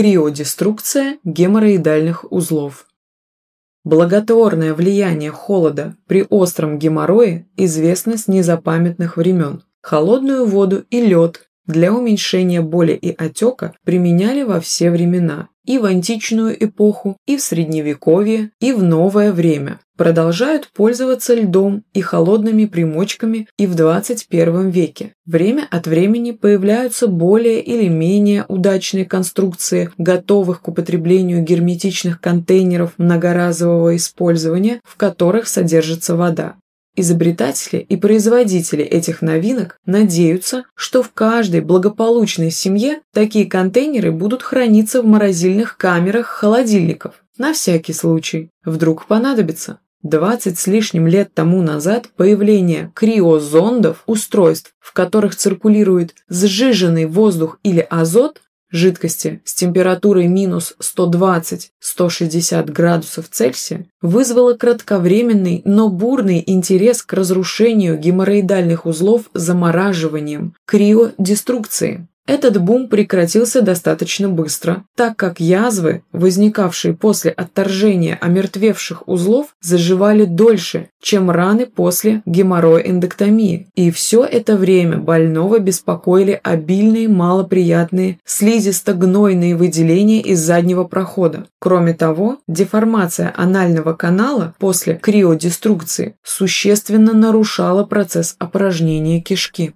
криодеструкция геморроидальных узлов. Благотворное влияние холода при остром геморрое известно с незапамятных времен. Холодную воду и лед для уменьшения боли и отека применяли во все времена, и в античную эпоху, и в средневековье, и в новое время. Продолжают пользоваться льдом и холодными примочками и в 21 веке. Время от времени появляются более или менее удачные конструкции готовых к употреблению герметичных контейнеров многоразового использования, в которых содержится вода. Изобретатели и производители этих новинок надеются, что в каждой благополучной семье такие контейнеры будут храниться в морозильных камерах холодильников. На всякий случай. Вдруг понадобится. 20 с лишним лет тому назад появление криозондов, устройств, в которых циркулирует сжиженный воздух или азот, жидкости с температурой минус 120-160 градусов Цельсия вызвало кратковременный, но бурный интерес к разрушению геморроидальных узлов замораживанием, криодеструкции. Этот бум прекратился достаточно быстро, так как язвы, возникавшие после отторжения омертвевших узлов, заживали дольше, чем раны после геморроэндоктомии. И все это время больного беспокоили обильные малоприятные слизисто-гнойные выделения из заднего прохода. Кроме того, деформация анального канала после криодеструкции существенно нарушала процесс опорожнения кишки.